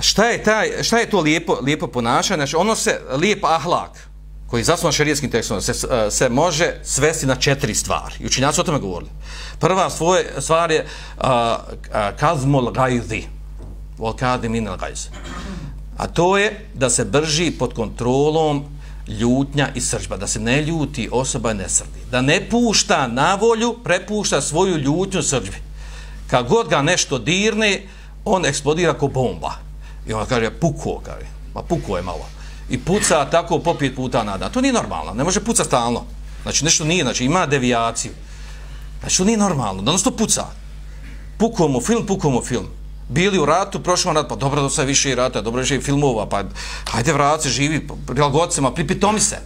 šta je, taj, šta je to lijepo, lijepo ponašanje? Znači, ono se, lijep ahlak, koji je zasnovan šarijetskim tekstom, se, e, se može svesti na četiri stvari. I učinjaci o tome govorili. Prva svoje stvar je uh, kazmul gajzi. Vol kadi minel gajzi. A to je da se brži pod kontrolom ljutnja i sržba. Da se ne ljuti osoba i ne srdi. Da ne pušta na volju, prepušta svoju ljutnju sržbi. Kad god ga nešto dirne, on eksplodira kao bomba. I ona kaže, puko, kaže. Ma puko je malo i puca tako po pet puta na dan. To nije normalno, ne može puca stalno. Znači nešto nije, znači ima devijaciju. Znači to nije normalno, da to puca. Puko mu film, puko mu film. Bili u ratu, prošlo rat, pa dobro da sve više i rata, dobro više i filmova, pa hajde vrat se, živi, pa, prilagodcima, pripitomi se.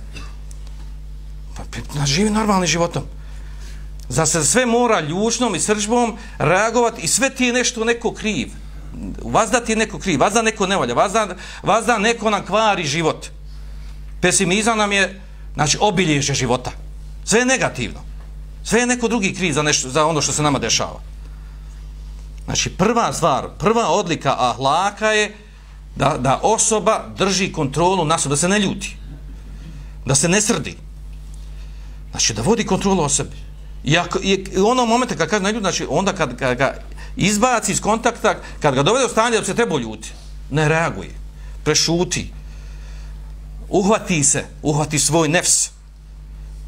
Pa na, živi normalnim životom. Za se sve mora ljučnom i sržbom reagovati i sve ti je nešto neko kriv vas da ti neko kriv, vas da neko ne volja, vas da, vas da neko nam kvari život. Pesimizam nam je, znači, obilježe života. Sve je negativno. Sve je neko drugi kriv za, nešto, za ono što se nama dešava. Znači, prva stvar, prva odlika ahlaka je da, da osoba drži kontrolu na sobom, da se ne ljuti. Da se ne srdi. Znači, da vodi kontrolu o sebi. I, ako, i u onom kad kaže ne ljuti, znači, onda kad, kad, kad izbaci iz kontakta, kad ga dovede u stanje da se treba ljuti, ne reaguje, prešuti, uhvati se, uhvati svoj nefs,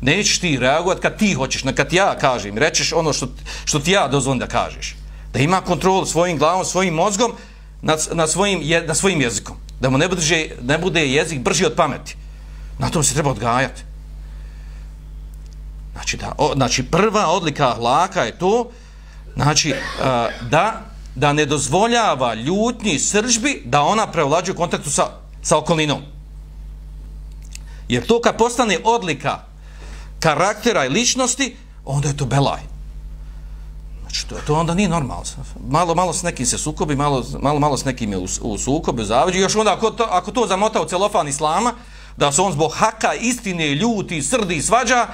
nećeš ti reagovati kad ti hoćeš, na kad ja kažem, rečeš ono što, što ti ja dozvolim da kažeš, da ima kontrol svojim glavom, svojim mozgom, na, na, svojim, je, na svojim jezikom, da mu ne bude, ne bude jezik brži od pameti. Na tom se treba odgajati. Znači, da, o, znači prva odlika hlaka je to, znači e, da da ne dozvoljava ljutnji sržbi da ona prevlađuje kontaktu sa, sa okolinom. Jer to kad postane odlika karaktera i ličnosti, onda je to belaj. Znači, to, to onda nije normalno. Malo, malo s nekim se sukobi, malo, malo, malo s nekim je u, u sukobi, zaveđu. Još onda, ako to, ako to zamota u celofan islama, da se on zbog haka istine, ljuti, srdi i svađa,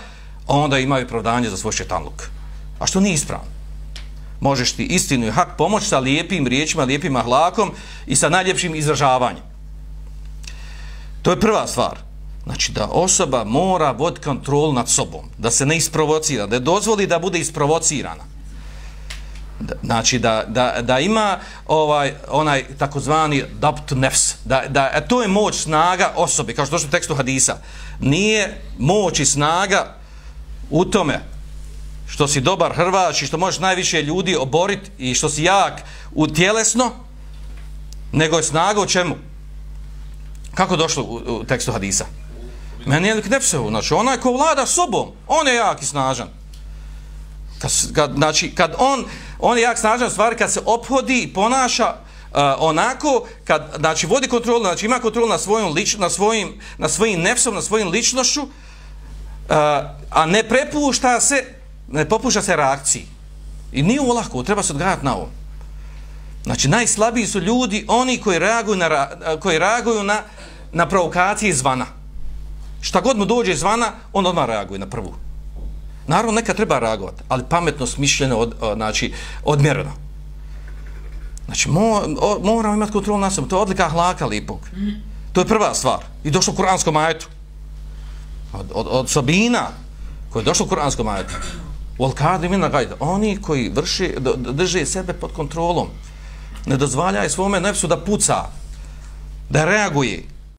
onda imaju pravdanje za svoj šetanluk. A što nije ispravno? Možeš ti istinu i hak pomoć sa lijepim riječima, lijepim ahlakom i sa najljepšim izražavanjem. To je prva stvar. Znači da osoba mora voditi kontrol nad sobom, da se ne isprovocira, da dozvoli da bude isprovocirana. Da, znači da, da, da ima ovaj onaj takozvani dapt nefs, da, da to je moć snaga osobe, kao što je u tekstu hadisa. Nije moć i snaga u tome što si dobar Hrvač i što možeš najviše ljudi oboriti i što si jak u tjelesno, nego je snaga u čemu? Kako došlo u, u tekstu hadisa? Meni je knepsevu, znači onaj ko vlada sobom, on je jak i snažan. Kad, kad, znači, kad on, on je jak snažan, stvari kad se ophodi i ponaša uh, onako, kad, znači, vodi kontrolu, znači ima kontrolu na svojom lič, na svojim, na svojim nefsom, na svojim ličnošću, uh, a ne prepušta se ne popuša se reakciji. I nije ovo lahko, treba se odgajati na ovo. Znači, najslabiji su ljudi, oni koji reaguju na, koji reaguju na, na provokacije izvana. Šta god mu dođe izvana, on odmah reaguje na prvu. Naravno, neka treba reagovati, ali pametno, smišljeno, od, znači, odmjereno. Znači, mo, o, moramo imati kontrol na sebi. To je odlika hlaka lipog. To je prva stvar. I došlo u kuranskom ajetu. Od, od, od Sabina, koji je došlo u kuranskom ajetu. Volkadi kadimina gajd, oni koji vrši drže sebe pod kontrolom, ne dozvaljaju svome nefsu da puca, da reaguje,